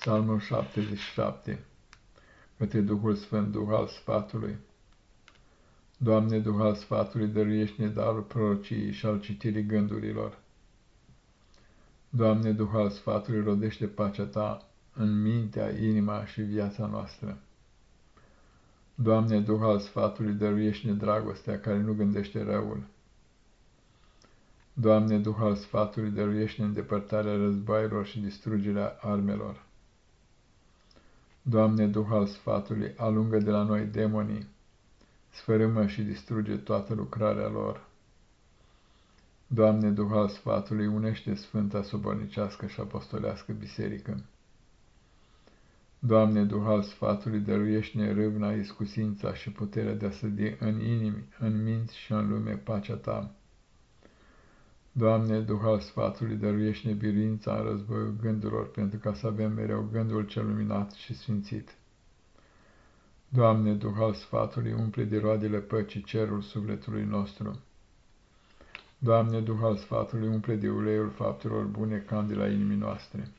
Psalmul 77 Către Duhul Sfânt, Duh al sfatului Doamne, Duh al sfatului, dăruiește-ne darul prorociei și al citirii gândurilor. Doamne, Duh al sfatului, rodește pacea Ta în mintea, inima și viața noastră. Doamne, Duh al sfatului, dăruiește-ne dragostea care nu gândește răul. Doamne, Duh al sfatului, dăruiește-ne îndepărtarea războaielor și distrugerea armelor. Doamne, Duh al sfatului, alungă de la noi demonii, sfărâmă și distruge toată lucrarea lor. Doamne, Duh al sfatului, unește Sfânta Sobornicească și Apostolească Biserică. Doamne, Duh al sfatului, dăruiește-ne râvna, iscusința și puterea de a sădi în inimi, în minți și în lume pacea Ta. Doamne, Duh al sfatului, dăruiește-ne biruința în războiul gândurilor, pentru ca să avem mereu gândul cel luminat și sfințit. Doamne, Duh al sfatului, umple de roadele păcii cerul sufletului nostru. Doamne, Duh al sfatului, umple de uleiul faptelor bune candila inimii noastre.